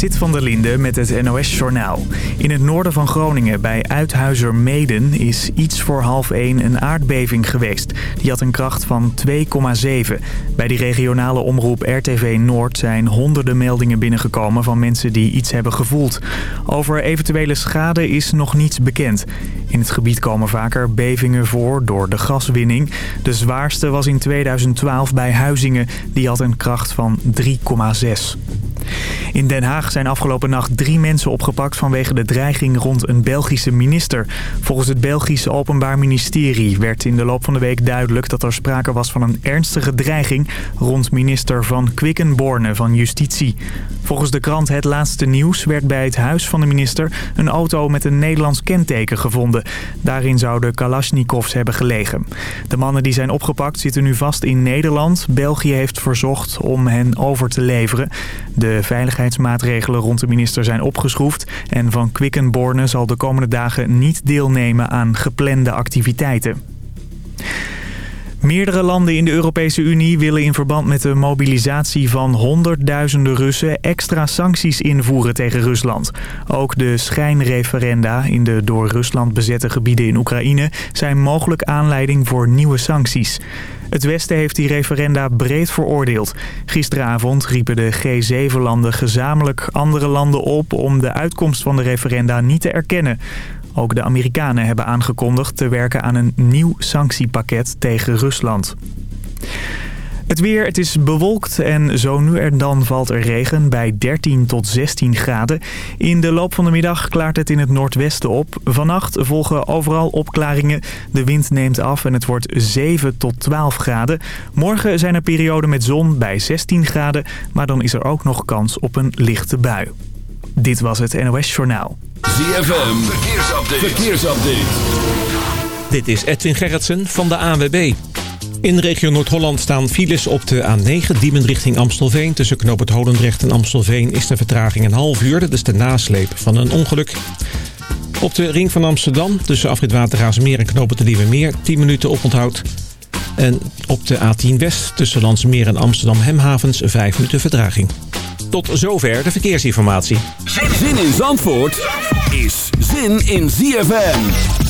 Sit van der Linde met het NOS-journaal. In het noorden van Groningen bij Uithuizer Meden is iets voor half 1 een aardbeving geweest. Die had een kracht van 2,7. Bij die regionale omroep RTV Noord zijn honderden meldingen binnengekomen van mensen die iets hebben gevoeld. Over eventuele schade is nog niets bekend. In het gebied komen vaker bevingen voor door de gaswinning. De zwaarste was in 2012 bij Huizingen. Die had een kracht van 3,6. In Den Haag zijn afgelopen nacht drie mensen opgepakt vanwege de dreiging rond een Belgische minister. Volgens het Belgische Openbaar Ministerie werd in de loop van de week duidelijk dat er sprake was van een ernstige dreiging rond minister Van Quickenborne van Justitie. Volgens de krant Het Laatste Nieuws werd bij het huis van de minister een auto met een Nederlands kenteken gevonden. Daarin zouden Kalashnikovs hebben gelegen. De mannen die zijn opgepakt zitten nu vast in Nederland. België heeft verzocht om hen over te leveren. De veiligheidsmaatregelen rond de minister zijn opgeschroefd... en Van Quickenborne zal de komende dagen niet deelnemen aan geplande activiteiten. Meerdere landen in de Europese Unie willen in verband met de mobilisatie van honderdduizenden Russen extra sancties invoeren tegen Rusland. Ook de schijnreferenda in de door Rusland bezette gebieden in Oekraïne zijn mogelijk aanleiding voor nieuwe sancties. Het Westen heeft die referenda breed veroordeeld. Gisteravond riepen de G7-landen gezamenlijk andere landen op om de uitkomst van de referenda niet te erkennen. Ook de Amerikanen hebben aangekondigd te werken aan een nieuw sanctiepakket tegen Rusland. Het weer, het is bewolkt en zo nu en dan valt er regen bij 13 tot 16 graden. In de loop van de middag klaart het in het noordwesten op. Vannacht volgen overal opklaringen. De wind neemt af en het wordt 7 tot 12 graden. Morgen zijn er perioden met zon bij 16 graden, maar dan is er ook nog kans op een lichte bui. Dit was het NOS Journaal. ZFM, verkeersupdate. verkeersupdate. Dit is Edwin Gerritsen van de ANWB. In regio Noord-Holland staan files op de A9, Diemen richting Amstelveen. Tussen Knoop het Holendrecht en Amstelveen is de vertraging een half uur. Dat is de nasleep van een ongeluk. Op de ring van Amsterdam, tussen Afrit Watergaasmeer en Knoop de Meer, 10 minuten oponthoud. En op de A10 West, tussen Landsmeer en Amsterdam Hemhavens, 5 minuten vertraging. Tot zover de verkeersinformatie. Zin in Zandvoort is zin in ZFM.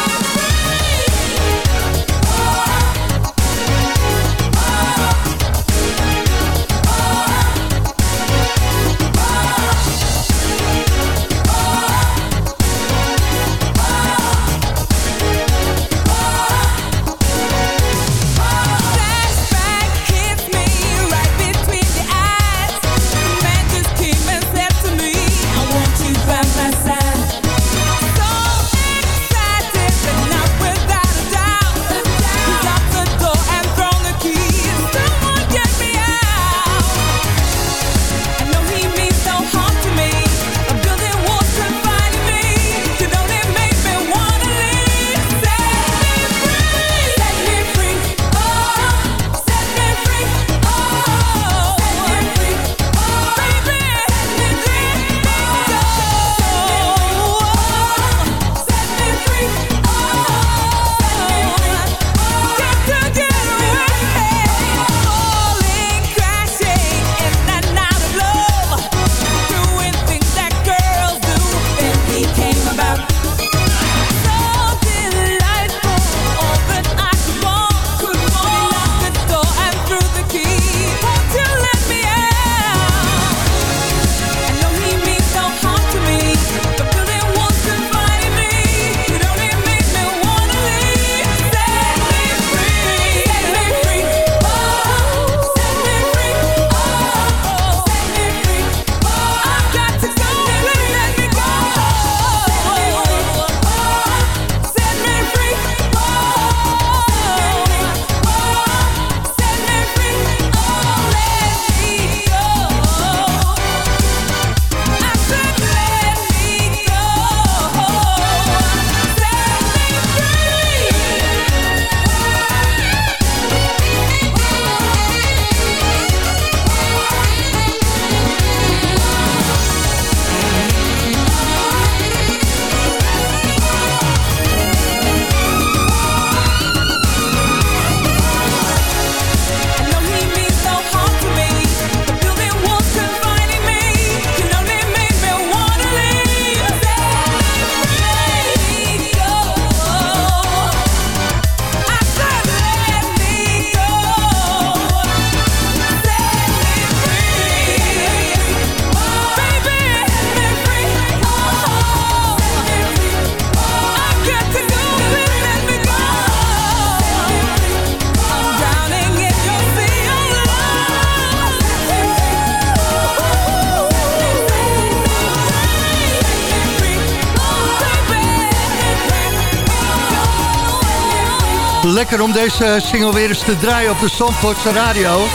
Lekker om deze single weer eens te draaien op de Zandvoortse radio.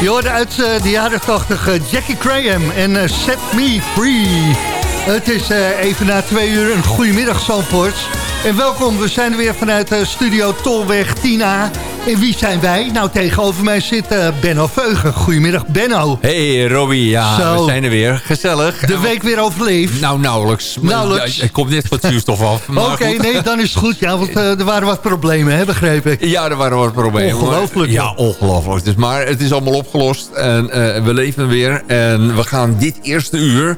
Je hoorde uit eh, de jaren 80 eh, Jackie Graham en eh, Set Me Free. Het is even na twee uur een goedemiddag Zandvoort. En welkom, we zijn er weer vanuit studio Tolweg 10A. En wie zijn wij? Nou, tegenover mij zit Benno Veugen. Goedemiddag Benno. Hey Robbie, ja, Zo. we zijn er weer. Gezellig. De week weer overleefd. Nou, nauwelijks. Nauwelijks. ja, Ik kom net van het zuurstof af. Oké, nee, dan is het goed. Ja, want eh, er waren wat problemen, hè, begreep ik. Ja, er waren wat problemen. Ongelooflijk, maar- Ja, ongelooflijk. Dus, maar het is allemaal opgelost. En eh, we leven weer. En we gaan dit eerste uur...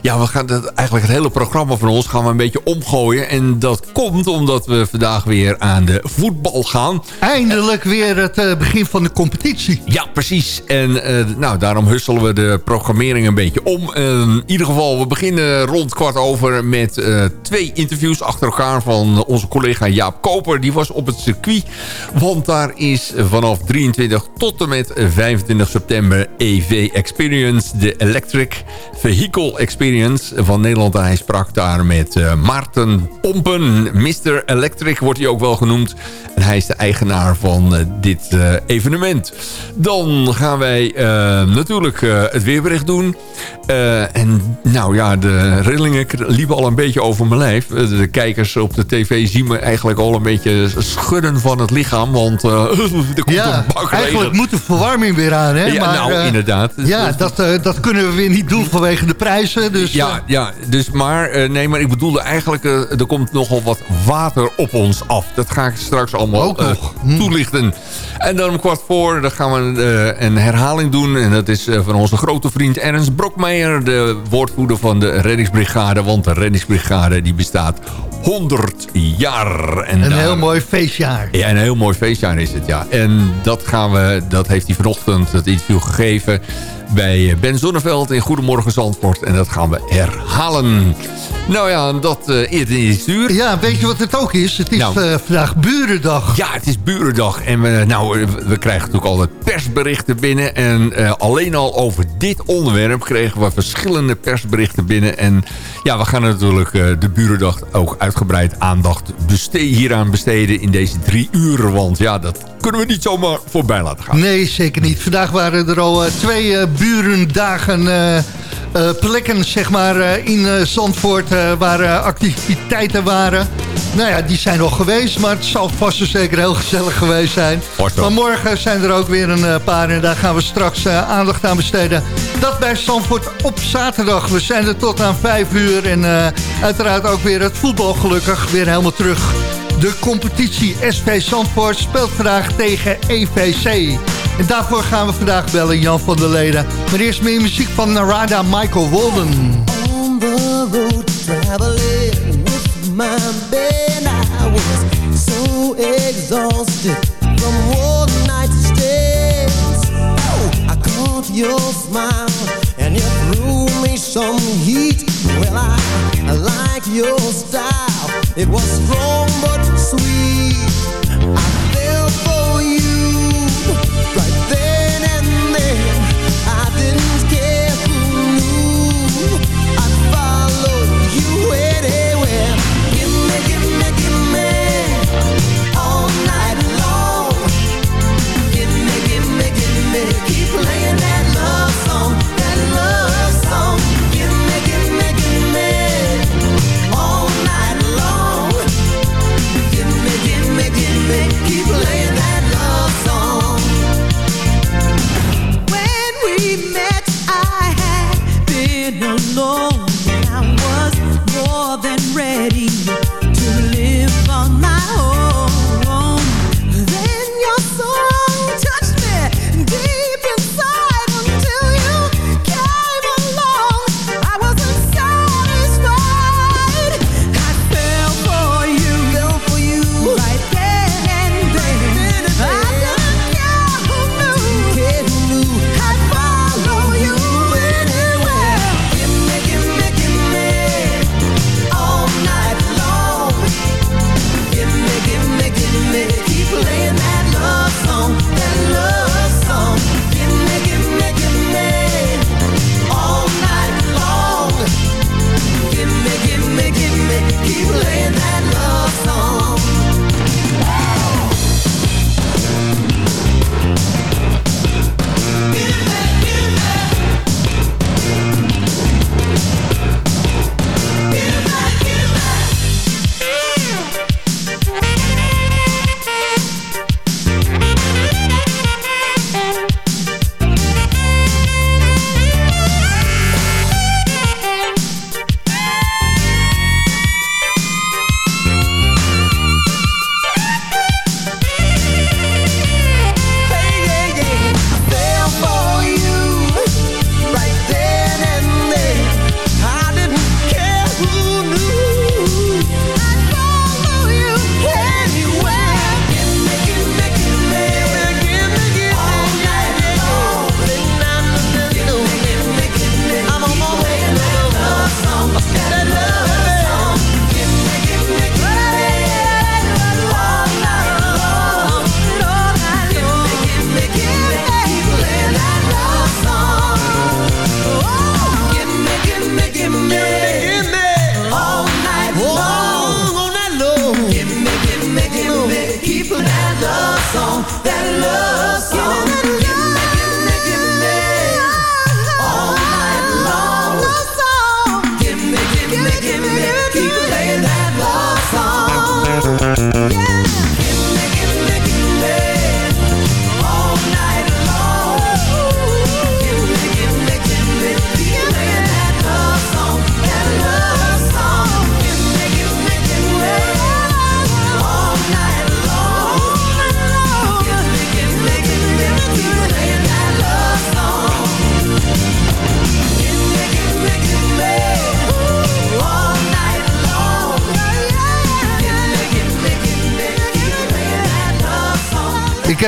Ja, we gaan het, eigenlijk het hele programma van ons gaan we een beetje omgooien. En dat komt omdat we vandaag weer aan de voetbal gaan. Eindelijk weer het eh, begin van de competitie. Ja, precies. En eh, nou, daarom husselen we de programmering een beetje om. En in ieder geval, we beginnen rond kwart over met eh, twee interviews achter elkaar van onze collega Jaap Koper. Die was op het circuit, want daar is vanaf 23 tot en met 25 september EV Experience, de Electric Vehicle Experience van Nederland. Hij sprak daar met Maarten Pompen, Mr. Electric wordt hij ook wel genoemd. En hij is de eigenaar van eh, dit eh, evenement. Dan gaan wij eh, natuurlijk het weerbericht doen. En nou ja, de rillingen liepen al een beetje over mijn lijf. De kijkers op de tv zien me eigenlijk al een beetje schudden van het lichaam. Want er komt Ja, een bak eigenlijk moet de verwarming weer aan, hè? Ja, maar, nou, inderdaad. Ja, dat, dat kunnen we weer niet doen vanwege de prijzen. Dus, Ja, ja dus maar, nee, maar ik bedoelde eigenlijk, er komt nogal wat water op ons af. Dat ga ik straks allemaal Ook En dan om kwart voor, dan gaan we eh, een herhaling doen. En dat is eh, van onze grote vriend Ernst Brokmeijer, de woordvoerder van de reddingsbrigade. Want de reddingsbrigade die bestaat 100 jaar. En een daar- heel mooi feestjaar. ja, een heel mooi feestjaar is het, ja. En dat, gaan we, dat heeft hij vanochtend het interview gegeven bij Ben Zonneveld in Goedemorgen Zandvoort. En dat gaan we herhalen. Nou ja, dat eh eerder in het uur. Ja, weet je wat het ook is? Het is Nou. eh, vandaag Burendag. Ja, het is Burendag en we, nou, eh, we krijgen natuurlijk altijd persberichten binnen. En alleen al over dit onderwerp kregen we verschillende persberichten binnen. En ja, we gaan natuurlijk de Burendag ook uitgebreid aandacht beste hieraan besteden in deze drie uur. Want ja, dat kunnen we niet zomaar voorbij laten gaan. Nee, zeker niet. Vandaag waren er al twee burendagen eh, eh, plekken zeg maar, eh, in eh, Zandvoort waar activiteiten waren. Nou ja, die zijn nog geweest, maar het zal vast en zeker heel gezellig geweest zijn. Vanmorgen zijn er ook weer een paar en daar gaan we straks aandacht aan besteden. Dat bij Zandvoort op zaterdag. We zijn er tot aan vijf uur en uiteraard ook weer het voetbal gelukkig weer helemaal terug. De competitie SV Zandvoort speelt vandaag tegen EVC. En daarvoor gaan we vandaag bellen Jan van der Leden. Maar eerst meer muziek van Narada Michael Walden. on the road traveling with my band. I was so exhausted from one night stands. Oh, I caught your smile and you threw me some heat. Well, I, like your style. It was strong but sweet. I fell for you right then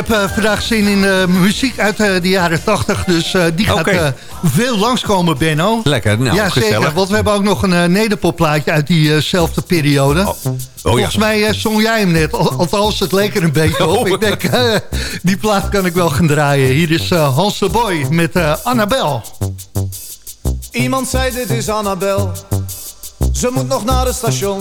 heb eh, vandaag zin in eh, muziek uit eh, de jaren 80, dus eh, die gaat eh, veel langskomen, Benno. Lekker, nou, ja, gezellig. zeker, want we hebben ook nog een uh, nederpopplaatje uit diezelfde periode. Oh, Volgens ja. mij zong jij hem net, al- althans het leek er een beetje op. Oh. Ik denk, eh, die plaat kan ik wel gaan draaien. Hier is eh, Hans de Boy met eh, Annabel. Iemand zei dit is Annabel Ze moet nog naar het station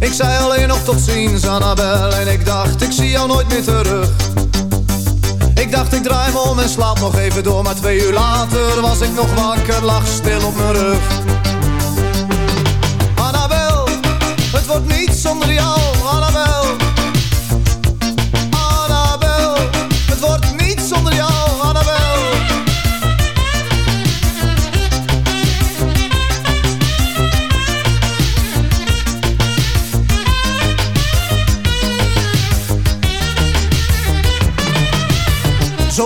Ik zei alleen nog tot ziens, Annabel En ik dacht, ik zie jou nooit meer terug. Ik dacht, ik draai me om en slaap nog even door Maar twee uur later was ik nog wakker, lag stil op mijn rug. Annabel, het wordt niet zonder jou,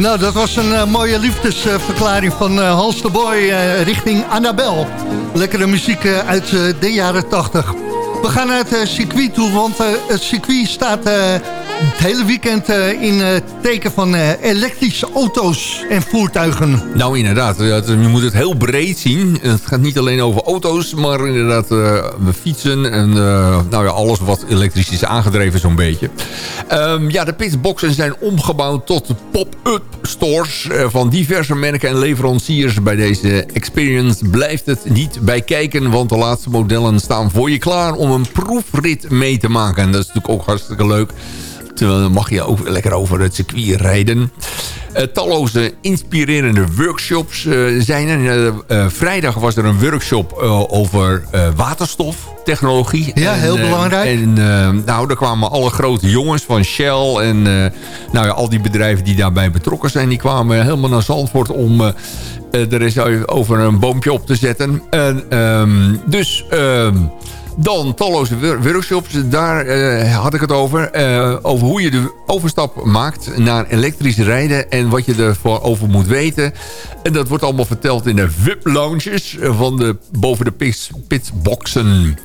Nou, dat was een eh, mooie liefdesverklaring van eh, Hans de Boy eh, richting Annabel. Lekkere muziek uit de jaren 80. We gaan naar het circuit toe, want het circuit staat het hele weekend eh, in het teken van eh, elektrische auto's en voertuigen. Nou, inderdaad. Je moet het heel breed zien. Het gaat niet alleen over auto's, maar inderdaad eh, we fietsen en eh, nou ja, alles wat elektrisch is aangedreven zo'n beetje. Ehm, ja, de pitboxen zijn omgebouwd tot pop-up stores eh, van diverse merken en leveranciers. Bij deze experience blijft het niet bij kijken, want de laatste modellen staan voor je klaar om een proefrit mee te maken. En dat is natuurlijk ook hartstikke leuk. Dan mag je ook lekker over het circuit rijden. Eh, talloze inspirerende workshops eh, zijn er. Eh, vrijdag was er een workshop over waterstoftechnologie. Ja, heel belangrijk. En nou, daar kwamen alle grote jongens van Shell en nou ja, al die bedrijven die daarbij betrokken zijn... die kwamen helemaal naar Zandvoort om... er is over een boompje op te zetten. En, ehm, dus ehm, dan talloze wor- workshops. Daar eh, had ik het over. Eh, over hoe je de overstap maakt naar elektrisch rijden. En wat je ervoor over moet weten. En dat wordt allemaal verteld in de VIP-lounges. Van de, boven de pits- pitboxen.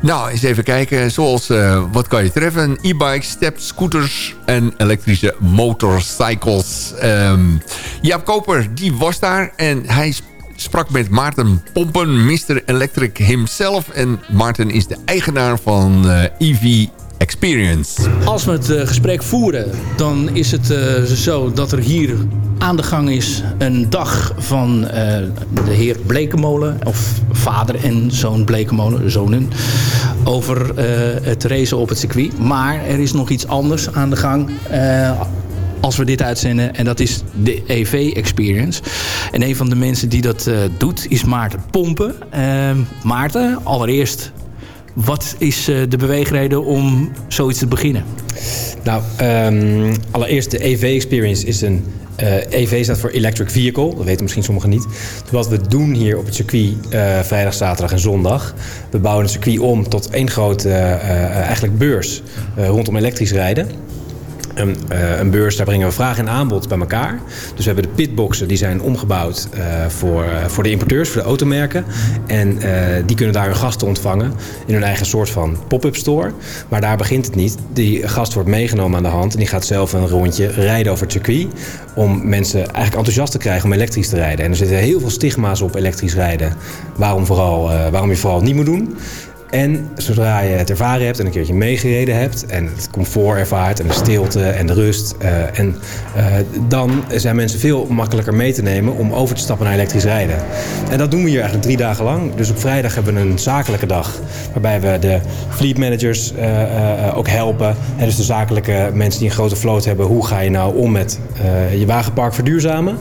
Nou, eens even kijken. Zoals, eh, wat kan je treffen? E-bikes, steps, scooters en elektrische motorcycles. Ehm Jaap Koper, die was daar. En hij sprak met Maarten Pompen, Mr. Electric himself. En Maarten is de eigenaar van eh, EV Experience. Als we het eh, gesprek voeren, dan is het eh, zo dat er hier aan de gang is een dag van de heer Blekemolen, of vader en zoon Blekemolen, zonen, over het racen op het circuit. Maar er is nog iets anders aan de gang. Als we dit uitzenden. En dat is de EV Experience. En een van de mensen die dat eh, doet is Maarten Pompen. Ehm, Maarten, allereerst, wat is eh, de beweegreden om zoiets te beginnen? Nou, ehm, allereerst de EV-experience is een... eh, EV staat voor Electric Vehicle, dat weten misschien sommigen niet. Wat we doen hier op het circuit vrijdag, zaterdag en zondag... we bouwen het circuit om tot één grote eigenlijk beurs rondom elektrisch rijden. Een, eh, een beurs, daar brengen we vraag en aanbod bij elkaar. Dus we hebben de pitboxen, die zijn omgebouwd eh, voor, eh, voor de importeurs, voor de automerken. En die kunnen daar hun gasten ontvangen in hun eigen soort van pop-up store. Maar daar begint het niet. Die gast wordt meegenomen aan de hand en die gaat zelf een rondje rijden over het circuit. Om mensen eigenlijk enthousiast te krijgen om elektrisch te rijden. En er zitten heel veel stigma's op elektrisch rijden. Waarom, vooral, waarom je vooral niet moet doen. En zodra je het ervaren hebt en een keertje meegereden hebt... en het comfort ervaart en de stilte en de rust... eh, en, eh, dan zijn mensen veel makkelijker mee te nemen om over te stappen naar elektrisch rijden. En dat doen we hier eigenlijk drie dagen lang. Dus op vrijdag hebben we een zakelijke dag... waarbij we de fleet managers eh, ook helpen. En dus de zakelijke mensen die een grote vloot hebben... hoe ga je nou om met je wagenpark verduurzamen...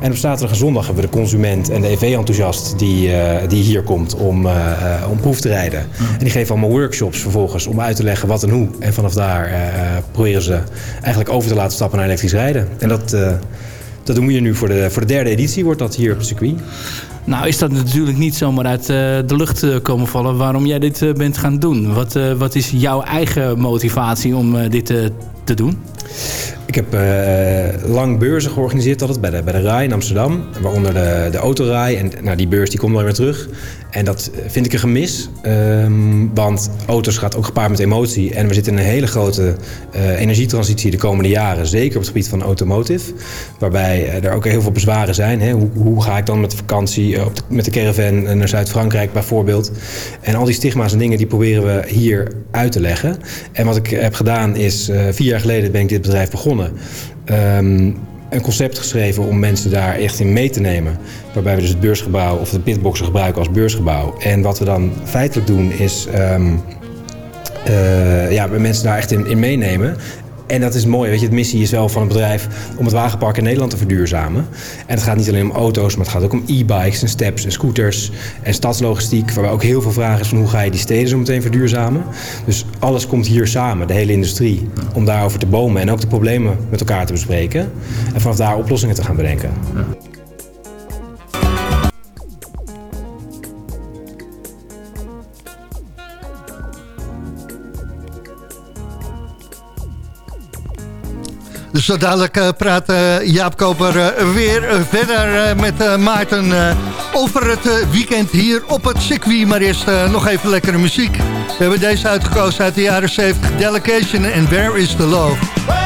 En op zaterdag en zondag hebben we de consument en de EV-enthousiast die, die hier komt om, om proef te rijden. En die geven allemaal workshops vervolgens om uit te leggen wat en hoe. En vanaf daar eh, proberen ze eigenlijk over te laten stappen naar elektrisch rijden. En dat, eh, dat doen we nu voor de, voor de derde editie, wordt dat hier op het circuit. Nou is dat natuurlijk niet zomaar uit eh, de lucht komen vallen waarom jij dit bent gaan doen. Wat, wat is jouw eigen motivatie om dit te doen? Ik heb eh, lang beurzen georganiseerd altijd bij de, bij de RAI in Amsterdam. Waaronder de, de autorij. En nou, die beurs die komt wel weer terug. En dat vind ik een gemis. ehm, want auto's gaat ook gepaard met emotie. En we zitten in een hele grote eh, energietransitie de komende jaren. Zeker op het gebied van automotive. Waarbij eh, er ook heel veel bezwaren zijn. Hè? Hoe, hoe ga ik dan met vakantie op met de caravan naar Zuid-Frankrijk bijvoorbeeld. En al die stigma's en dingen die proberen we hier uit te leggen. En wat ik heb gedaan is, vier jaar geleden ben ik dit bedrijf begonnen. Ehm, een concept geschreven om mensen daar echt in mee te nemen. Waarbij we dus het beursgebouw of de pitboxen gebruiken als beursgebouw. En wat we dan feitelijk doen is ehm, eh, ja, mensen daar echt in, in meenemen. En dat is mooi, weet je, het missie is wel van het bedrijf om het wagenpark in Nederland te verduurzamen. En het gaat niet alleen om auto's, maar het gaat ook om e-bikes en steps en scooters en stadslogistiek. Waarbij ook heel veel vragen is hoe ga je die steden zo meteen verduurzamen. Dus alles komt hier samen, de hele industrie, om daarover te bomen en ook de problemen met elkaar te bespreken. En vanaf daar oplossingen te gaan bedenken. Zo dadelijk eh, praat eh, Jaap Koper eh, weer verder met Maarten over het weekend hier op het circuit. Maar eerst nog even lekkere muziek. We hebben deze uitgekozen uit de jaren 70. Delegation Love? Where is the love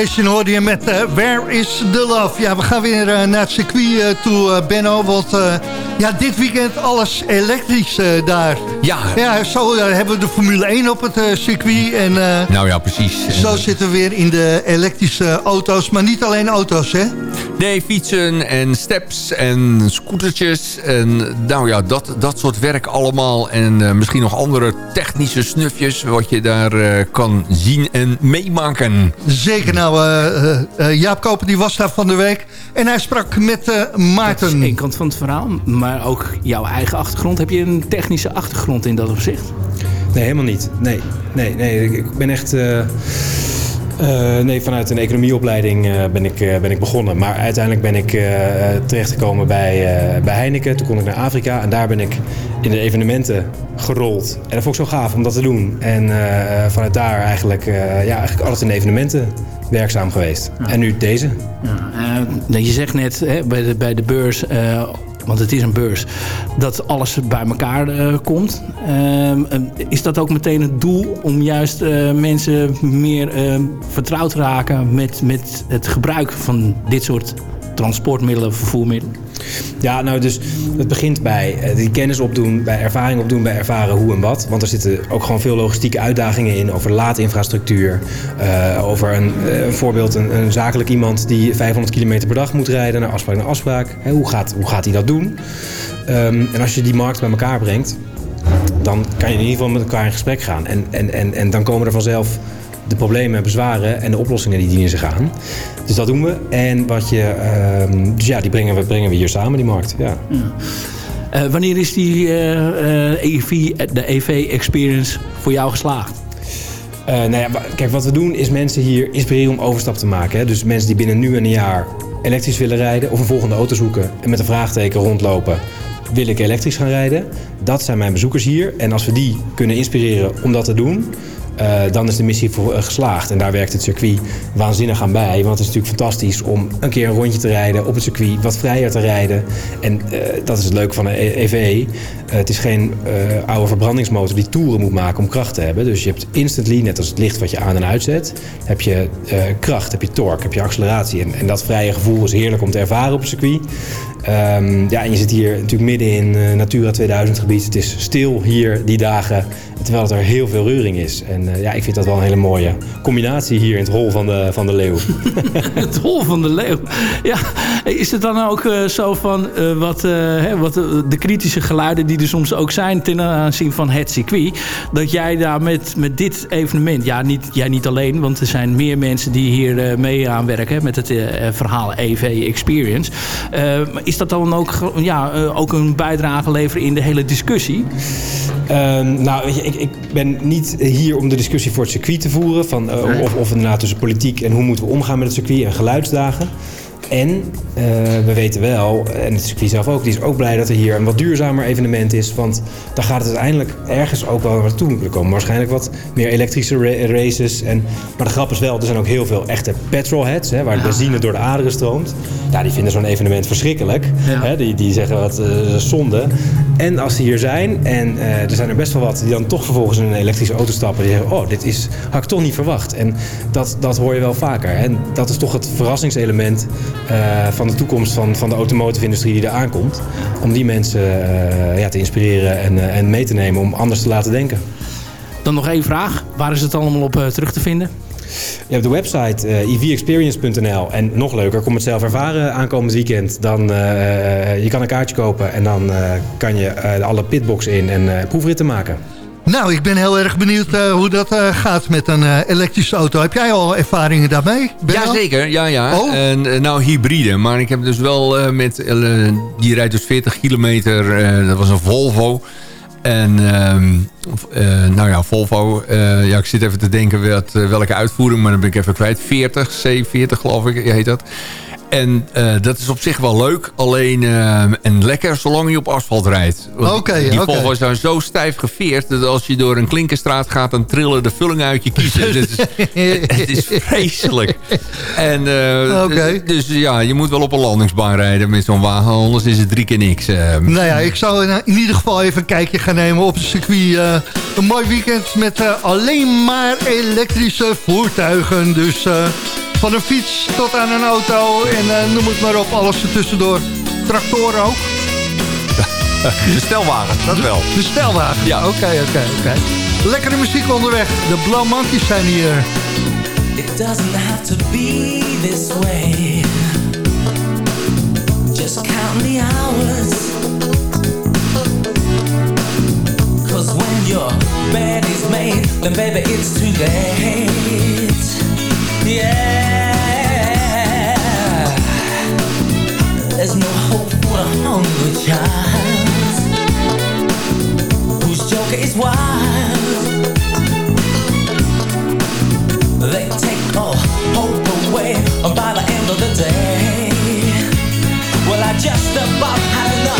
Delegation hoorde je met eh, Where is the Love? Ja, we gaan weer eh, naar het circuit eh, toe, Benno. Want ja, dit weekend alles elektrisch daar. Ja. Ja, zo hebben we de Formule 1 op het circuit. En Nou ja, precies. zo zitten we weer in de elektrische auto's. Maar niet alleen auto's, hè? Nee, fietsen en steps en scootertjes. En nou ja, dat, dat soort werk allemaal. En eh, misschien nog andere technische snufjes... wat je daar eh, kan zien en meemaken. Zeker nou, eh, Jaap Koper die was daar van de week. En hij sprak met eh, Dat is Maarten. één kant van het verhaal. Maar ook jouw eigen achtergrond. Heb je een technische achtergrond in dat opzicht? Nee, helemaal niet. Nee, nee, nee. Ik- Ik ben echt... eh, nee, vanuit een economieopleiding eh, ben, ik, eh, ben ik begonnen. Maar uiteindelijk ben ik terechtgekomen bij, bij Heineken. Toen kon ik naar Afrika en daar ben ik in de evenementen gerold. En dat vond ik zo gaaf om dat te doen. En vanuit daar eigenlijk, ja, eigenlijk altijd in de evenementen werkzaam geweest. En nu deze. Ja, je zegt net hè, bij, de, bij de beurs, want het is een beurs, dat alles bij elkaar eh, komt. Ehm, eh, is dat ook meteen het doel om juist eh, mensen meer eh, vertrouwd te raken met, met het gebruik van dit soort transportmiddelen, vervoermiddelen? Ja, nou dus het begint bij eh, die kennis opdoen, bij ervaring opdoen, bij ervaren hoe en wat. Want er zitten ook gewoon veel logistieke uitdagingen in over laadinfrastructuur. eh, over een, eh, voorbeeld, een, een zakelijk iemand die 500 kilometer per dag moet rijden naar afspraak naar afspraak. Hoe, gaat, hoe gaat hij dat doen? Ehm, en als je die markt bij elkaar brengt, dan kan je in ieder geval met elkaar in gesprek gaan. En, en, en, en dan komen er vanzelf de problemen en bezwaren en de oplossingen die dienen zich aan. Dus dat doen we. En wat je, ehm, dus ja, die brengen we, brengen we hier samen, die markt. Ja. Eh, wanneer is die eh, eh, EV, de EV-experience voor jou geslaagd? Nou ja, kijk, wat we doen is mensen hier inspireren om overstap te maken. Hè? Dus mensen die binnen nu en een jaar elektrisch willen rijden of een volgende auto zoeken en met een vraagteken rondlopen. wil ik elektrisch gaan rijden. Dat zijn mijn bezoekers hier. En als we die kunnen inspireren om dat te doen... eh, dan is de missie voor, eh, geslaagd. En daar werkt het circuit waanzinnig aan bij. Want het is natuurlijk fantastisch om een keer een rondje te rijden op het circuit. Wat vrijer te rijden. En eh, dat is het leuke van een E- EV. Eh, het is geen oude verbrandingsmotor die toeren moet maken om kracht te hebben. Dus je hebt instantly, net als het licht wat je aan en uitzet... heb je kracht, heb je torque, heb je acceleratie. En, en dat vrije gevoel is heerlijk om te ervaren op het circuit. Ehm, ja, en je zit hier natuurlijk midden in eh, Natura 2000 gebied. Het is stil hier die dagen, terwijl er heel veel reuring is. En eh, ja, ik vind dat wel een hele mooie combinatie hier in het hol van de, van de leeuw. Het hol van de leeuw. Ja, is het dan ook eh, zo van wat, hè, wat de kritische geluiden die er soms ook zijn ten aanzien van het circuit, dat jij daar met, met dit evenement, ja, niet, jij niet alleen, want er zijn meer mensen die hier mee aan werken met het verhaal EV Experience. Is dat dan ook, ja, eh, ook een bijdrage leveren in de hele discussie? Ehm, nou, weet je, ik, ik ben niet hier om de discussie voor het circuit te voeren. Van, eh, of, of inderdaad tussen politiek en hoe moeten we omgaan met het circuit en geluidsdagen. En eh, we weten wel, en het circuit zelf ook, die is ook blij dat er hier een wat duurzamer evenement is. Want daar gaat het uiteindelijk ergens ook wel naartoe. Er komen waarschijnlijk wat meer elektrische ra- races. En, maar de grap is wel, er zijn ook heel veel echte petrolheads, hè, waar de benzine door de aderen stroomt. Ja, die vinden zo'n evenement verschrikkelijk. Ja. Hè, die, die zeggen wat eh, zonde. En als die hier zijn, en eh, er zijn er best wel wat die dan toch vervolgens in een elektrische auto stappen. Die zeggen, oh, dit is, had ik toch niet verwacht. En dat, dat hoor je wel vaker. En dat is toch het verrassingselement eh, van de toekomst van, van de automotive industrie die er aankomt. Om die mensen eh, ja, te inspireren en, eh, en mee te nemen om anders te laten denken. Dan nog één vraag. Waar is het allemaal op terug te vinden? Je hebt de website eh evexperience.nl en nog leuker, kom het zelf ervaren aankomend weekend. Dan je kan een kaartje kopen en dan kan je alle pitbox in en proefritten maken. Nou, ik ben heel erg benieuwd eh, hoe dat eh, gaat met een eh, elektrische auto. Heb jij al ervaringen daarmee? Benno? Jazeker, ja, ja. Oh. En, nou, hybride. Maar ik heb dus wel met... die rijdt dus 40 kilometer. dat was een Volvo. En, ehm, eh, nou ja, Volvo. ja, ik zit even te denken wat, welke uitvoering. Maar dan ben ik even kwijt. 40, C40 geloof ik, heet dat. En eh, dat is op zich wel leuk. Alleen, eh, en lekker zolang je op asfalt rijdt. Oké, Die oké. Volvo's zijn zo stijf geveerd... dat als je door een klinkerstraat gaat... dan trillen de vullingen uit je kiezen. Dus het is vreselijk. En, eh. Dus ja, je moet wel op een landingsbaan rijden met zo'n wagen. Anders is het drie keer niks. Nou ja, ik zou in, in ieder geval even een kijkje gaan nemen op het circuit. een mooi weekend met alleen maar elektrische voertuigen. Dus van een fiets tot aan een auto en eh, noem het maar op, alles ertussendoor. Tractoren ook. De stelwagen, dat wel. De stelwagen. Ja. Oké, oké, oké. Lekkere muziek onderweg. De Blauw Monkeys zijn hier. It doesn't have to be this way. Just count the hours. Cause when your bed is made, then baby it's too late. Just about had enough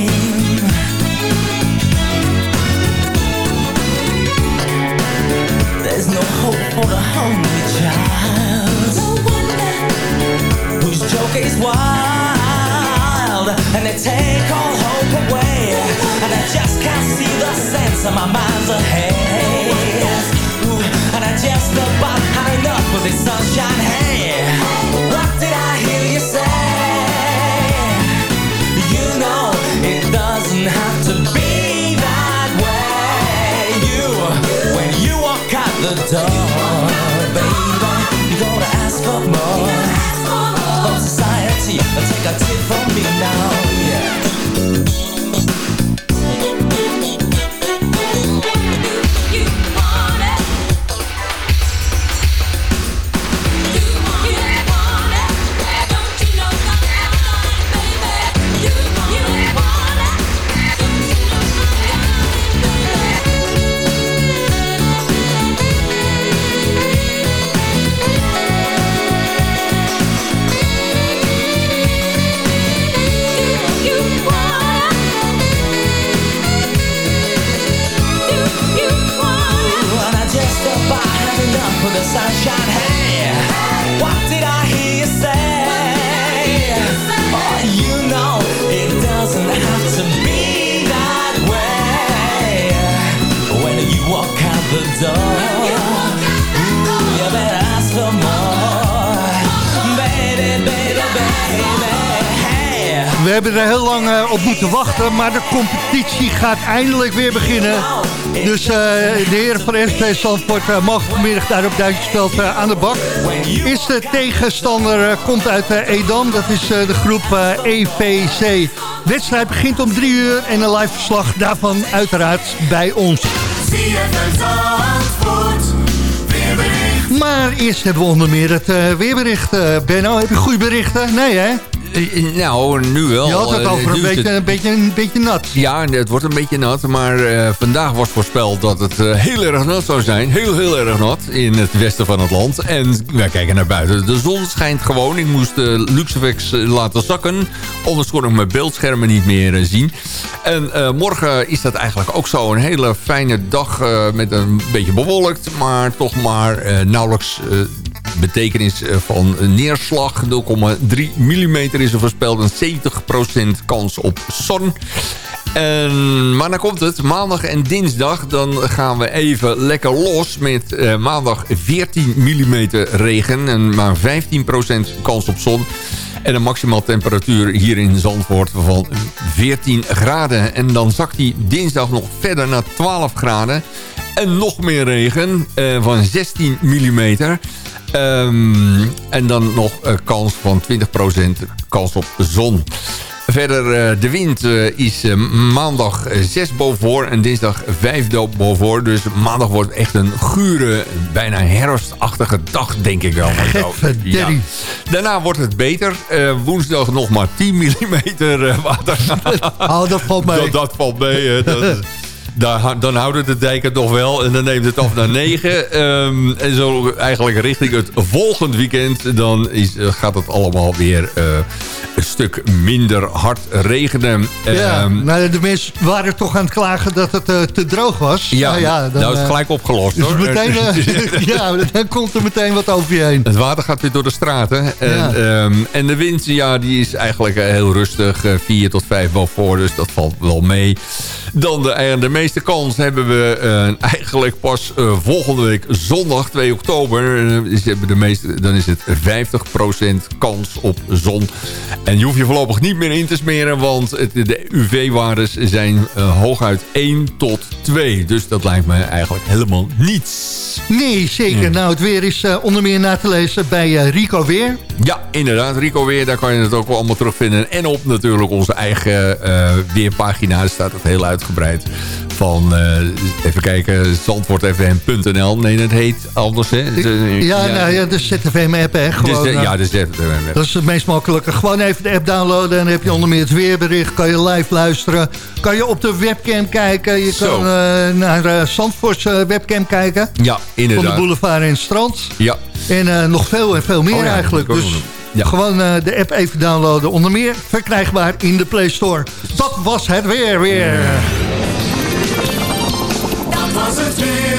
No hope for the hungry child. Whose joke is wild And they take all hope away. And I just can't see the sense of my mind's ahead. Ooh, And I just about had enough of this sunshine Hey, the door eh, moeten wachten, maar de competitie gaat eindelijk weer beginnen. Dus eh, de heren van SV Zandvoort uh, mogen vanmiddag daar op Duitsersveld uh, aan de bak. Eerste tegenstander eh, komt uit Edam, dat is de groep EVC. De wedstrijd begint om drie uur en een live verslag daarvan uiteraard bij ons. Maar eerst hebben we onder meer het weerbericht. Benno, heb je goede berichten? Nee hè? Nou, nu wel. Je had het Eh, over een beetje, het- een, beetje, een beetje nat. Ja, het wordt een beetje nat, maar eh, vandaag was voorspeld dat het eh, heel erg nat zou zijn. Heel, heel erg nat in het westen van het land. En wij kijken naar buiten. De zon schijnt gewoon. Ik moest de eh, laten zakken. Anders kon ik mijn beeldschermen niet meer eh, zien. En eh, morgen is dat eigenlijk ook zo. Een hele fijne dag eh, met een beetje bewolkt. Maar toch maar eh, nauwelijks... betekenis eh, van neerslag. 0,3 mm is er voorspeld. Een 70% kans op zon. En, maar dan komt het. Maandag en dinsdag. Dan gaan we even lekker los met eh, maandag 14 mm regen. En maar 15% kans op zon. En een maximaal temperatuur hier in Zandvoort van 14 graden. En dan zakt die dinsdag nog verder naar 12 graden. En nog meer regen eh, van 16 mm. Ehm, en dan nog een kans van 20% kans op zon. Verder, eh, de wind eh, is eh, maandag eh, 6 boven en dinsdag 5 boven. Dus maandag wordt echt een gure, bijna herfstachtige dag, denk ik wel. Getverderi. Daarna wordt het beter. Eh, woensdag nog maar 10 mm water. Oh, dat valt mee. Dat, dat valt mee. Dat is- daar, dan houden de dijken toch wel. En dan neemt het af naar 9. Ehm, en zo eigenlijk richting het volgend weekend. Dan is, eh, gaat het allemaal weer eh, een stuk minder hard regenen. Ja, Ehm, nou, de mensen waren toch aan het klagen dat het eh, te droog was. ja, nou ja, dan, nou is het gelijk opgelost. dus meteen, ja, dan komt er meteen wat over je heen. Het water gaat weer door de straten. En, Ja. ehm, en de wind ja, die is eigenlijk heel rustig. eh, 4 tot 5 boven, dus dat valt wel mee. Dan de, de meeste kans hebben we eh, eigenlijk pas eh, volgende week zondag 2 oktober. eh, is, de meeste, dan is het 50% kans op zon. En je hoeft je voorlopig niet meer in te smeren. Want het, de UV-waardes zijn hooguit 1 tot 2. Dus dat lijkt me eigenlijk helemaal niets. Nee, zeker. Nou, het weer is onder meer na te lezen bij Rico Weer. Ja, inderdaad. Rico Weer, daar kan je het ook wel allemaal terugvinden. En op natuurlijk onze eigen weerpagina staat het heel uitgebreid. Van, eh, even kijken, zandvoortfm.nl. Nee, dat heet anders, hè? De- Ja, nou ja, de ZFM-app, hè. Gewoon, eh, ja, de ZFM. Dat is het meest makkelijke. Gewoon even de app downloaden en dan heb je onder meer het weerbericht. Kan je live luisteren. Kan je op de webcam kijken. Je Zo. kan eh, naar uh, Zandvoorts webcam kijken. Ja, Van de inderdaad. boulevard en het strand. Ja, En nog veel en veel meer Oh ja, eigenlijk. Dus. Ja. gewoon de app even downloaden. Onder meer verkrijgbaar in de Play Store. Dat was het weer weer. Was het weer.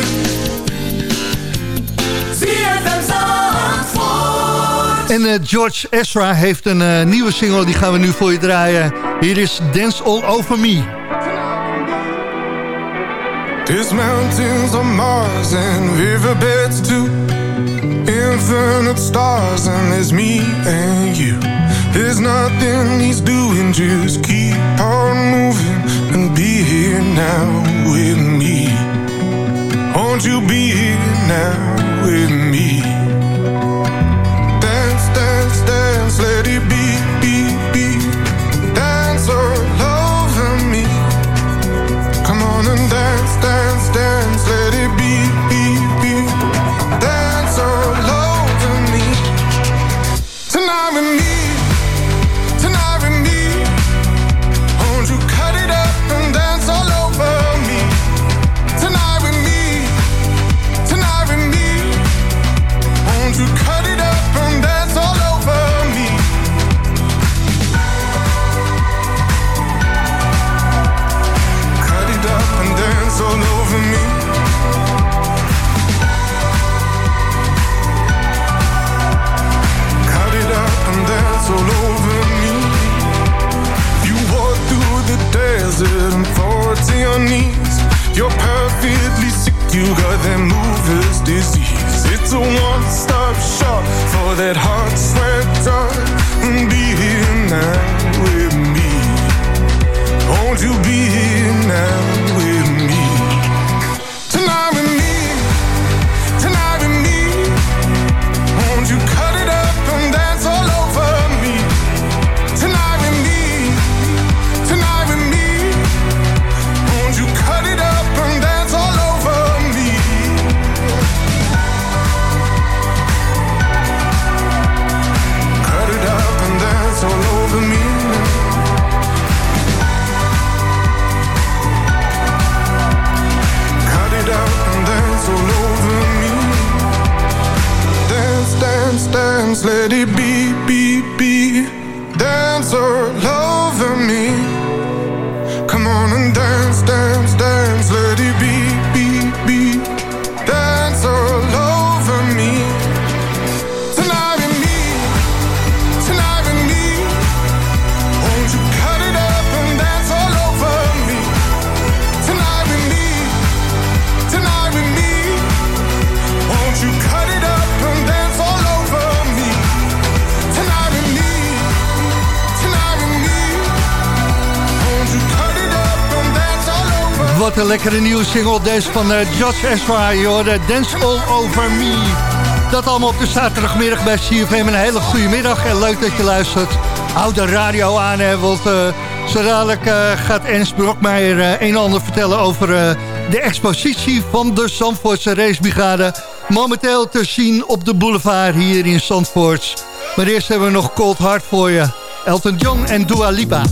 ZFM Zandvoort. En eh, George Ezra heeft een eh, nieuwe single. Die gaan we nu voor je draaien. Hier is Dance All Over Me. There's mountains on Mars and riverbeds too. Infinite stars and there's me and you. There's nothing he's doing, just keep on moving and be here now with me. Won't you be here now with me? Dance, dance, dance, let it be, be, be. Dance all over me. Come on and dance, dance, dance, let it be. single Dance van eh, Judge Ezra. Je hoorde Dance All Over Me. Dat allemaal op de zaterdagmiddag bij CFM. Een hele goede middag en leuk dat je luistert. Houd de radio aan, hè, want uh, zo eh, gaat Ernst Brokmeijer een en ander vertellen over de expositie van de Zandvoortse Racebrigade. Momenteel te zien op de boulevard hier in Zandvoort. Maar eerst hebben we nog Cold Hard voor je. Elton John en Dua Lipa.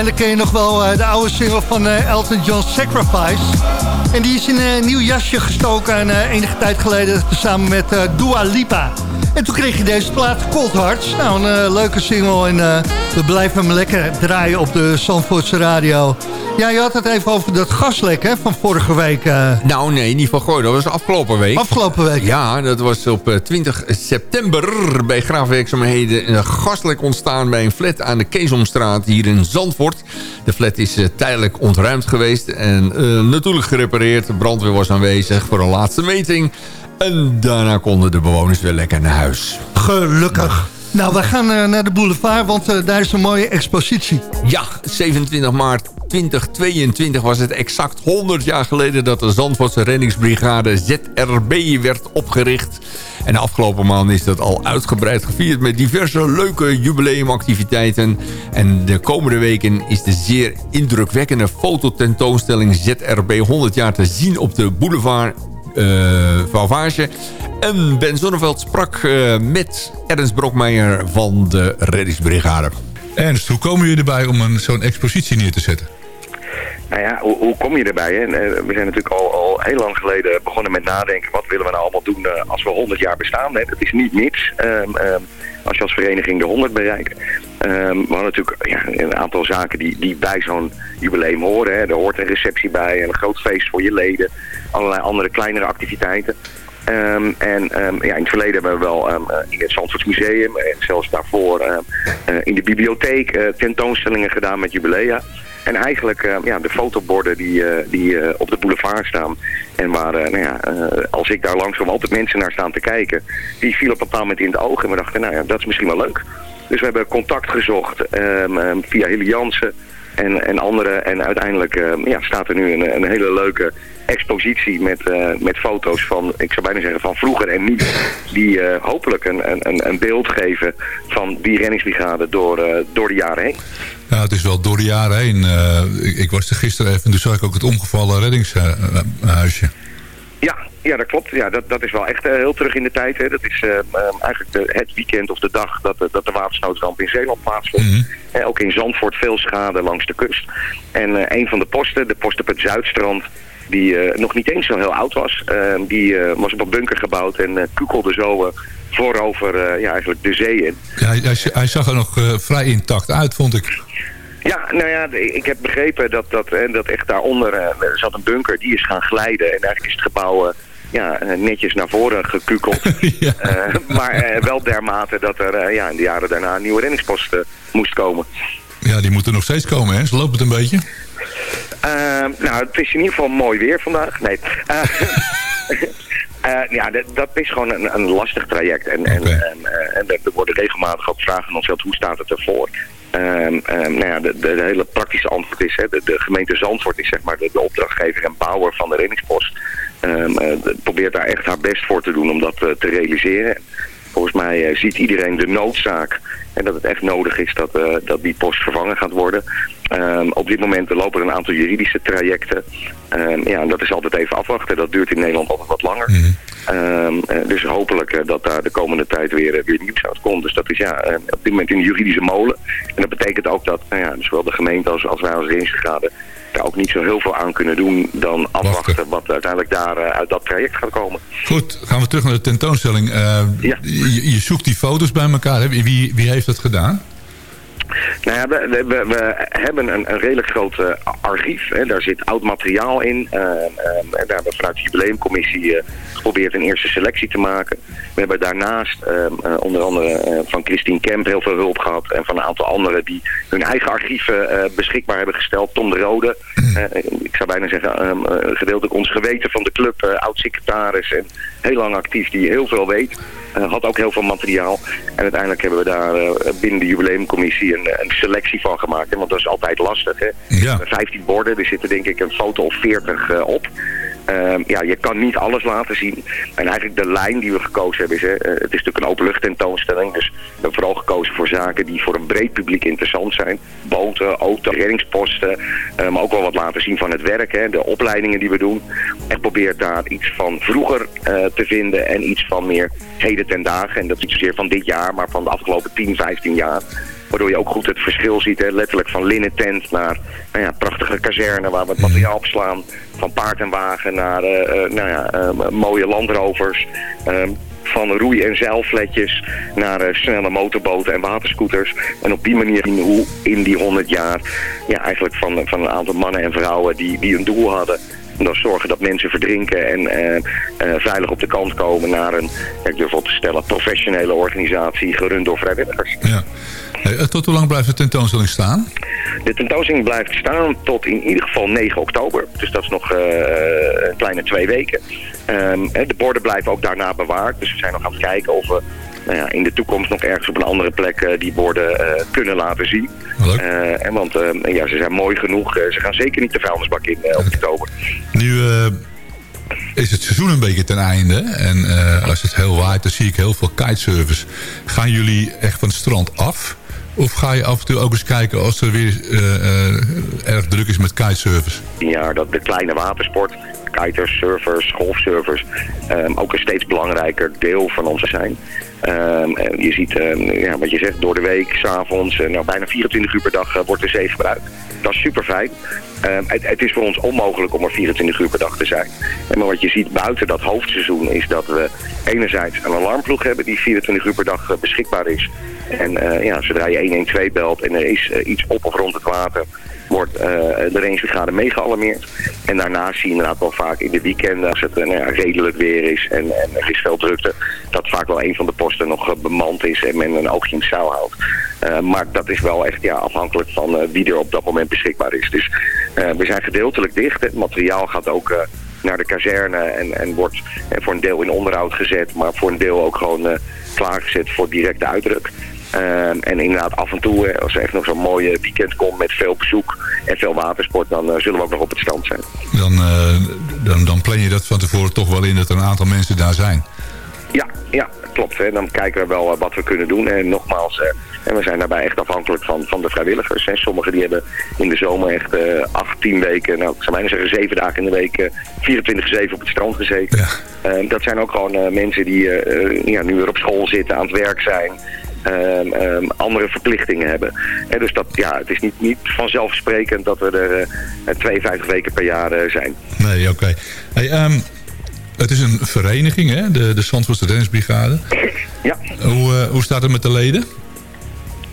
En dan ken je nog wel eh, de oude single van eh, Elton John, Sacrifice. En die is in een nieuw jasje gestoken en, eh, enige tijd geleden samen met Dua Lipa. En toen kreeg je deze plaat, Cold Hearts. Nou, een leuke single en we blijven hem lekker draaien op de Zandvoortse radio. Ja, je had het even over dat gaslek hè, van vorige week. eh. Nou nee, niet van Gooi. Dat was afgelopen week. Afgelopen week. Ja, dat was op eh, 20 september bij graafwerkzaamheden een gaslek ontstaan bij een flat aan de Keesomstraat hier in Zandvoort. De flat is eh, tijdelijk ontruimd geweest en eh, natuurlijk gerepareerd. De brandweer was aanwezig voor een laatste meting. En daarna konden de bewoners weer lekker naar huis. Gelukkig. Nou, we gaan eh, naar de boulevard, want eh, daar is een mooie expositie. Ja, 27 maart 2022 was het exact 100 jaar geleden... dat de Zandvoortse reddingsbrigade ZRB werd opgericht. En de afgelopen maanden is dat al uitgebreid gevierd... met diverse leuke jubileumactiviteiten. En de komende weken is de zeer indrukwekkende fototentoonstelling ZRB 100 jaar te zien op de boulevard eh Vauvage. En Ben Zonneveld sprak eh, met Ernst Brokmeijer van de reddingsbrigade. Ernst, hoe komen jullie erbij om zo'n expositie neer te zetten? Nou ja, hoe, hoe kom je erbij? Hè? We zijn natuurlijk al, al heel lang geleden begonnen met nadenken... wat willen we nou allemaal doen eh, als we 100 jaar bestaan? Dat is niet niks ehm, ehm, als je als vereniging de 100 bereikt. Ehm, we hadden natuurlijk ja, een aantal zaken die, die bij zo'n jubileum horen. Hè? Er hoort een receptie bij, een groot feest voor je leden... allerlei andere kleinere activiteiten. En ja, in het verleden hebben we wel eh, in het Zandvoorts Museum... en zelfs daarvoor eh, in de bibliotheek tentoonstellingen gedaan met jubilea... En eigenlijk eh, ja, de fotoborden die, eh, die eh, op de boulevard staan. En waar, nou ja, als ik daar langsom altijd mensen naar staan te kijken. Die vielen op een bepaald moment in het oog. En we dachten, nou ja, dat is misschien wel leuk. Dus we hebben contact gezocht ehm, ehm, via Hilly Jansen en, en anderen. En uiteindelijk ehm, ja, staat er nu een, een hele leuke expositie met, met foto's van, ik zou bijna zeggen, van vroeger en nu. Die hopelijk een, een- een, beeld geven van die reddingsbrigade door, door de jaren heen. Ja, het is wel door de jaren heen. eh, ik, ik was er gisteren even en toen zag ik ook het omgevallen reddingshuisje. Ja, ja, dat klopt. Ja, dat, dat is wel echt eh, heel terug in de tijd. Hè. Dat is eh, eigenlijk de, het weekend of de dag dat, de- dat de watersnoodramp in Zeeland plaatsvond. Eh, ook in Zandvoort veel schade langs de kust. En een van de posten, de post op het Zuidstrand, die nog niet eens zo heel oud was, die was op een bunker gebouwd en kukelde zo voorover eh, ja, eigenlijk de zee in. Ja, hij, hij- zag er nog eh, vrij intact uit, vond ik. Ja, nou ja, ik heb begrepen dat, dat, eh, dat echt daaronder er zat een bunker, die is gaan glijden. En eigenlijk is het gebouw ja, netjes naar voren gekukeld. Maar wel dermate dat er ja, in de jaren daarna een nieuwe reddingspost eh, moest komen. Ja, die moeten nog steeds komen, hè? Ze loopt het een beetje. Nou, het is in ieder geval mooi weer vandaag. Nee. Eh, ja, dat, dat is gewoon een, een lastig traject. En, en, en, eh, en er worden regelmatig ook vragen aan onszelf, hoe staat het ervoor? Ehm, ehm, nou ja, de, de, de hele praktische antwoord is, hè, de, de gemeente Zandvoort is zeg maar de, de opdrachtgever en bouwer van de reddingspost. De- probeert daar echt haar best voor te doen om dat te realiseren. Volgens mij ziet iedereen de noodzaak en dat het echt nodig is dat, dat die post vervangen gaat worden. Ehm, op dit moment lopen er een aantal juridische trajecten. Ehm, ja, en dat is altijd even afwachten. Dat duurt in Nederland altijd wat langer. Ehm, eh, dus hopelijk eh, dat daar de komende tijd weer, eh, weer nieuws uitkomt. Dus dat is ja, op dit moment in de juridische molen. En dat betekent ook dat nou ja, zowel de gemeente als, als wij als daar ook niet zo heel veel aan kunnen doen dan afwachten wat uiteindelijk daar uit dat traject gaat komen. Goed, gaan we terug naar de tentoonstelling. Eh, je, je zoekt die foto's bij elkaar. Wie, wie heeft dat gedaan? Nou ja, we, we, we- we hebben een, een redelijk groot eh, archief. Hè. Daar zit oud materiaal in. Ehm, en daar hebben we vanuit de jubileumcommissie eh, geprobeerd een eerste selectie te maken. We hebben daarnaast ehm, eh, onder andere van Christine Kemp heel veel hulp gehad. En van een aantal anderen die hun eigen archieven beschikbaar hebben gesteld. Tom de Rode, eh, ik zou bijna zeggen eh, gedeeltelijk ons geweten van de club. oud-secretaris en heel lang actief die heel veel weet. Eh, had ook heel veel materiaal. En uiteindelijk hebben we daar eh, binnen de jubileumcommissie een, een selectie van gemaakt. hè, Want dat is altijd lastig. Hè? Ja. 15 borden, er zitten denk ik een foto of 40 eh, op. Ehm, ja, je kan niet alles laten zien. En eigenlijk de lijn die we gekozen hebben is, hè, eh, het is natuurlijk een openlucht tentoonstelling. Dus we hebben vooral gekozen voor zaken die voor een breed publiek interessant zijn. Boten, auto's, reddingsposten, maar ook wel wat laten zien van het werk, hè, de opleidingen die we doen. En probeert daar iets van vroeger eh, te vinden en iets van meer heden ten dagen. En dat is niet zozeer van dit jaar, maar van de afgelopen 10, 15 jaar. Waardoor je ook goed het verschil ziet, hè, letterlijk van linnen tent naar nou ja, prachtige kazerne waar we het materiaal opslaan. Van paard en wagen naar eh, eh, nou ja, eh, mooie landrovers. Ehm, van roei- en zeilfletjes naar snelle motorboten en waterscooters. En op die manier zien hoe in die 100 jaar ja, eigenlijk van, van een aantal mannen en vrouwen die, die een doel hadden. En zorgen dat mensen verdrinken en veilig op de kant komen naar een, ik durf wel te stellen, professionele organisatie gerund door vrijwilligers. Ja. Hey, eh, tot hoe lang blijft de tentoonstelling staan? De tentoonstelling blijft staan tot in ieder geval 9 oktober. Dus dat is nog eh, een kleine twee weken. Ehm, de borden blijven ook daarna bewaard. Dus we zijn nog aan het kijken of we nou ja, in de toekomst nog ergens op een andere plek eh, die borden kunnen laten zien. Eh, en want eh, ja, ze zijn mooi genoeg. Ze gaan zeker niet de vuilnisbak in op oktober. Nu is het seizoen een beetje ten einde. En als het heel waait, dan zie ik heel veel kitesurfers. Gaan jullie echt van het strand af? Of ga je af en toe ook eens kijken als er weer eh, eh, erg druk is met kitesurfers? jaar dat de kleine watersport, kiters, surfers, golfsurfers, ehm, ook een steeds belangrijker deel van ons zijn. Ehm, en je ziet, ehm, ja, wat je zegt, door de week, s'avonds, uh, nou, bijna 24 uur per dag eh, wordt de zee gebruikt. Dat is super fijn. het, het is voor ons onmogelijk om er 24 uur per dag te zijn. En maar wat je ziet buiten dat hoofdseizoen is dat we enerzijds een alarmploeg hebben die 24 uur per dag eh, beschikbaar is. En ja, zodra je 112 belt en er is iets op of rond het water, wordt eh, de rangebrigade mee gealarmeerd. En daarnaast zie je inderdaad wel vaak in de weekenden, als het eh, nou ja, redelijk weer is en, en er is veel drukte, dat vaak wel een van de posten nog eh, bemand is en men een oogje in het zeil houdt. Eh, maar dat is wel echt ja, afhankelijk van eh, wie er op dat moment beschikbaar is. Dus eh, we zijn gedeeltelijk dicht. Het materiaal gaat ook... eh, naar de kazerne en, en wordt eh, voor een deel in onderhoud gezet, maar voor een deel ook gewoon eh, klaargezet voor directe uitdruk. Ehm, en inderdaad af en toe, eh, als er echt nog zo'n mooie weekend komt met veel bezoek en veel watersport, dan eh, zullen we ook nog op het strand zijn. Dan, eh, dan, dan plan je dat van tevoren toch wel in dat er een aantal mensen daar zijn. Ja, ja, klopt. Hè. Dan kijken we wel wat we kunnen doen. En nogmaals, en we zijn daarbij echt afhankelijk van, van de vrijwilligers. Hè. Sommigen die hebben in de zomer echt eh 8, 10 weken, nou ik zou bijna zeggen 7 dagen in de week, eh 24-7 op het strand gezeten. Eh, dat zijn ook gewoon mensen die ja, nu weer op school zitten, aan het werk zijn. Ehm, ehm, andere verplichtingen hebben. Hè, dus dat, ja, het is niet, niet vanzelfsprekend dat we er eh, 52 weken per jaar eh, zijn. Nee, oké. Hey, ehm, het is een vereniging, hè? De, de Zandvoortse. Ja. Hoe, eh, hoe staat het met de leden?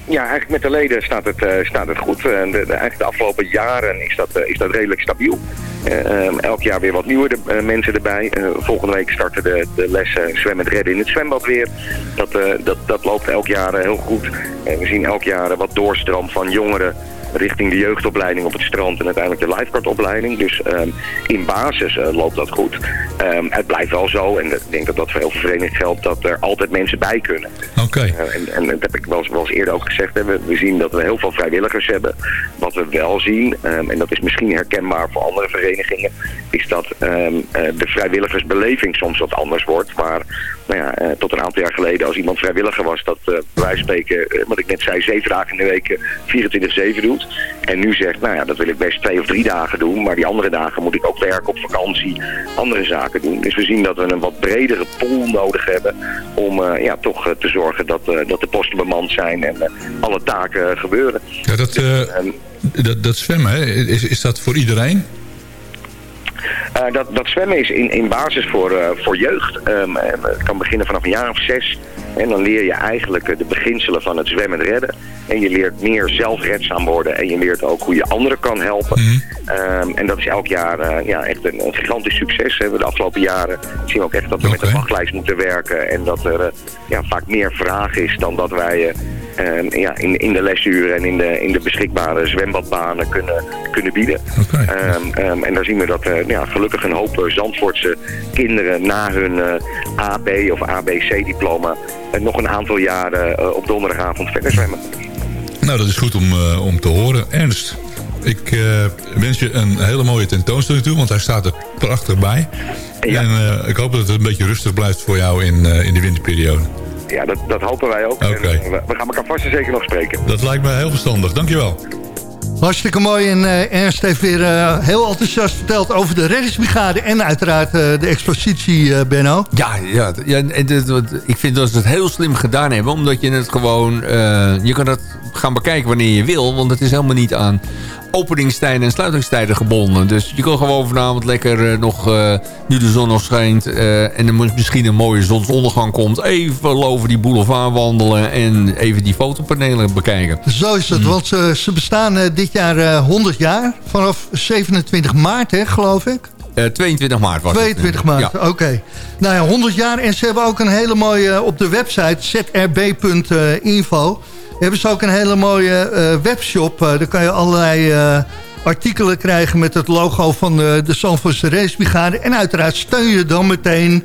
Ja, eigenlijk met de leden staat het, eh, staat het goed. De, de- eigenlijk de afgelopen jaren is dat, eh, is dat redelijk stabiel. Eh, ehm, elk jaar weer wat nieuwe mensen erbij. Volgende week starten de, de lessen zwemmen en redden in het zwembad weer. Dat, dat, dat loopt elk jaar heel goed. We zien elk jaar wat doorstroom van jongeren richting de jeugdopleiding op het strand en uiteindelijk de lifeguardopleiding. Dus ehm, in basis eh, loopt dat goed. Ehm, het blijft wel zo, en ik denk dat dat voor heel veel verenigingen geldt, dat er altijd mensen bij kunnen. Oké. Eh, en, en dat heb ik wel eens, wel eens eerder ook gezegd. Hè. We, we zien dat we heel veel vrijwilligers hebben. Wat we wel zien, ehm, en dat is misschien herkenbaar voor andere verenigingen, is dat eh, de vrijwilligersbeleving soms wat anders wordt. Maar nou ja, eh, tot een aantal jaar geleden, als iemand vrijwilliger was, dat eh bij wijze van spreken, eh, wat ik net zei, zeven dagen in de week eh, 24-7 doet. En nu zegt, nou ja, dat wil ik best twee of drie dagen doen, maar die andere dagen moet ik ook werken op vakantie, andere zaken doen. Dus we zien dat we een wat bredere pool nodig hebben om eh, ja, toch eh, te zorgen dat, eh, dat de posten bemand zijn en eh, alle taken eh, gebeuren. Ja, dat, eh, dat, dat zwemmen, hè? Is, is dat voor iedereen? Eh, dat, dat zwemmen is in, in basis voor, eh, voor jeugd. En het kan beginnen vanaf een jaar of zes. En dan leer je eigenlijk de beginselen van het zwemmen redden. En je leert meer zelfredzaam worden. En je leert ook hoe je anderen kan helpen. Ehm, en dat is elk jaar eh, ja, echt een, een gigantisch succes. Hè. De afgelopen jaren zien we ook echt dat we met de wachtlijst moeten werken. En dat er eh, ja, vaak meer vraag is dan dat wij... eh, ehm, ja, in, in de lesuren en in de, in de beschikbare zwembadbanen kunnen, kunnen bieden. Ehm, en daar zien we dat eh, ja, gelukkig een hoop Zandvoortse kinderen na hun eh, AB of ABC-diploma eh, nog een aantal jaren eh, op donderdagavond verder zwemmen. Nou, dat is goed om, eh, om te horen. Ernst, ik wens je een hele mooie tentoonstelling toe, want hij staat er prachtig bij. En ik hoop dat het een beetje rustig blijft voor jou in, in de winterperiode. Ja, dat, dat hopen wij ook. En, we gaan elkaar vast en zeker nog spreken. Dat lijkt me heel verstandig. Dankjewel. Hartstikke mooi. En eh, Ernst heeft weer eh, heel enthousiast verteld over de reddingsbrigade... en uiteraard eh, de expositie, Benno. Ja, ja, ja ik vind dat ze het heel slim gedaan hebben. Omdat je het gewoon... je kan dat gaan bekijken wanneer je wil. Want het is helemaal niet aan openingstijden en sluitingstijden gebonden. Dus je kan gewoon vanavond lekker eh, nog, eh, nu de zon nog schijnt... eh, en er misschien een mooie zonsondergang komt... even over die boulevard wandelen en even die fotopanelen bekijken. Zo is het, want ze, ze bestaan dit jaar eh, 100 jaar. Vanaf 27 maart, hè, geloof ik. Eh, 22 maart was 22 het. maart, Ja. oké. Nou ja, 100 jaar. En ze hebben ook een hele mooie... op de website zrb.info... hebben ze ook een hele mooie eh, webshop. Eh, daar kan je allerlei eh, artikelen krijgen... met het logo van de Zandvoortse Racebrigade. En uiteraard steun je dan meteen...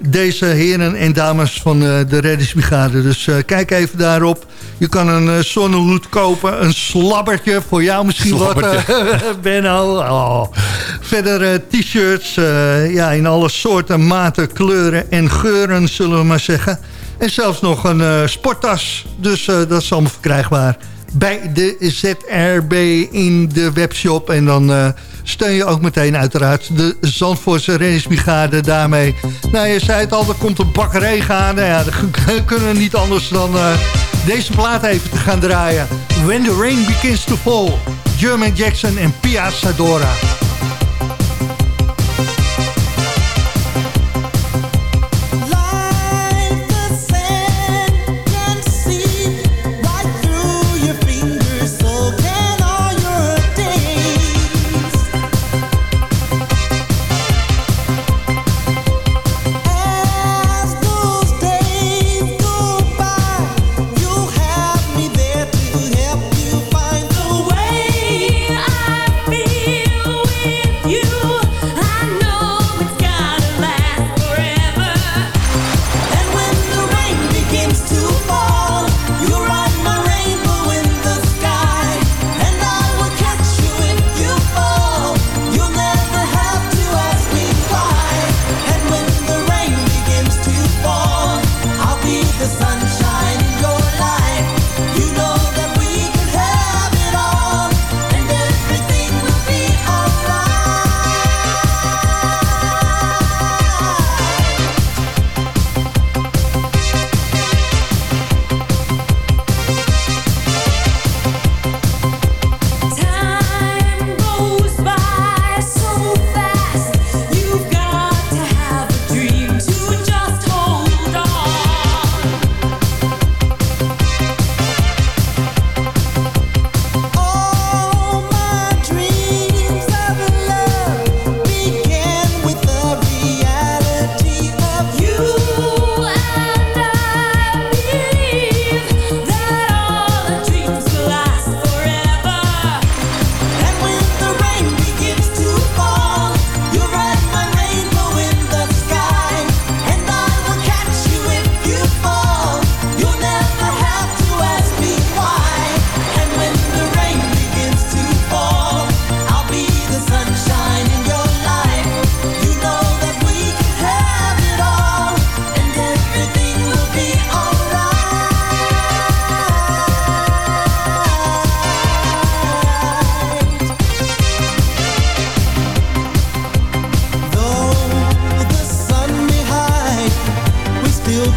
deze heren en dames van de reddingsbrigade. Dus kijk even daarop. Je kan een eh, zonnehoed kopen, een slabbertje voor jou misschien wat, Slabbertje. Benno. Oh. Verder t-shirts ja, in alle soorten, maten, kleuren en geuren, zullen we maar zeggen. En zelfs nog een eh, sporttas. Dus eh, dat is allemaal verkrijgbaar bij de ZRB in de webshop. En dan eh, steun je ook meteen uiteraard de Zandvoortse reddingsbrigade daarmee. Nou, je zei het al, er komt een bak regen aan. Nou ja, dan kunnen we niet anders dan deze plaat even te gaan draaien. When the Rain Begins to Fall. German Jackson en Pia Sadora.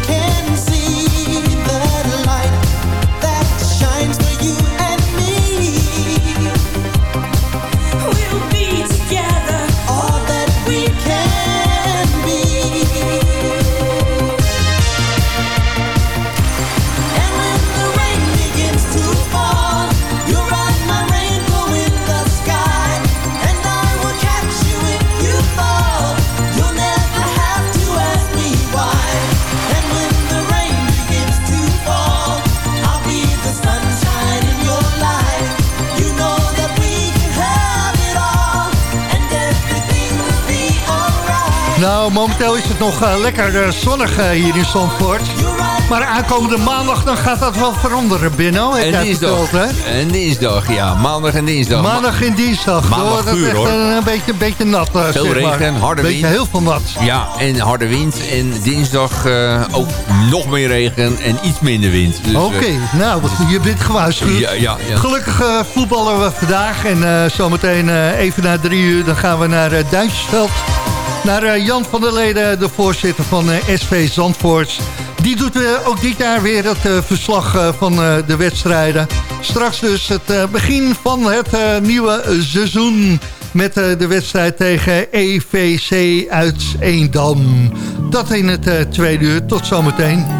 Can see Nou, momenteel is het nog eh, lekker eh, zonnig eh, hier in Zandvoort. Maar aankomende maandag dan gaat dat wel veranderen, Benno. Heb En dinsdag. verteld, hè? En dinsdag, ja. Maandag en dinsdag. Maandag en dinsdag. Maandag echt hoor. Een, een beetje, een beetje nat, Veel zeg maar. regen, harde beetje wind. heel veel nat. Ja, en harde wind. En dinsdag ook nog meer regen en iets minder wind. Dus, Oké, nou, wat- je bent gewaarschuwd. Ja, ja, ja. Gelukkig voetballen we vandaag. En zometeen even na drie uur dan gaan we naar Duintjesveld. Naar eh, Jan van der Leden, de voorzitter van eh, SV Zandvoort. Die doet eh, ook dit jaar weer het verslag van de wedstrijden. Straks dus het begin van het nieuwe seizoen... met de wedstrijd tegen EVC uit Eendam. Dat in het tweede uur. Tot zometeen.